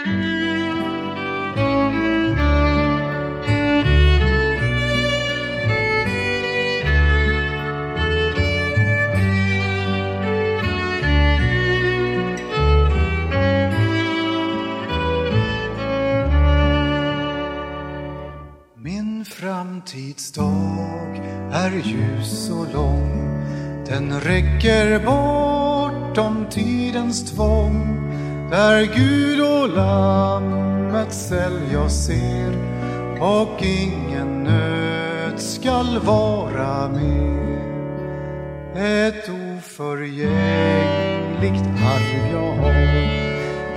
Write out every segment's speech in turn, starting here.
Min framtidsdag är ljus och lång. Den räcker bortom tidens tvång. Där Gud och lammet cell jag ser och ingen nöd skall vara mer. Ett oförgängligt arv jag har.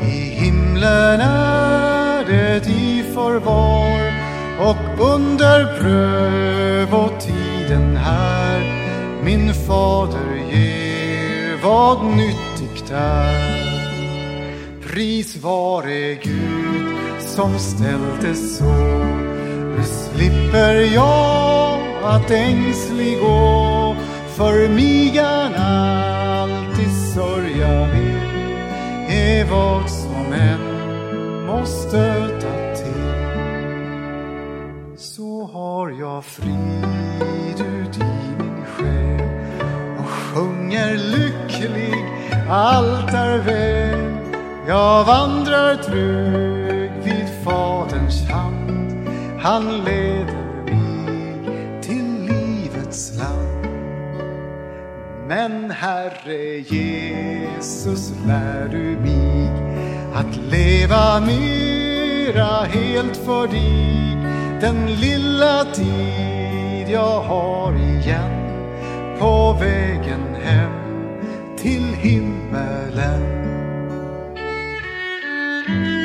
I himlen är det i förvar och under prövotiden här min fader ger vad nyttigt är. Pris vare Gud som ställde så. Nu slipper jag att ängslig gå för mig han alltid sörja vill är vad som än måste ta till. Så har jag frid ut i min själ och sjunger lycklig, allt är väl. Jag vandrar trygg vid Faderns hand. Han leder mig till livets land. Men Herre Jesus, lär du mig att leva mera helt för dig den lilla tid jag har igen på vägen hem till himlen. Thank you.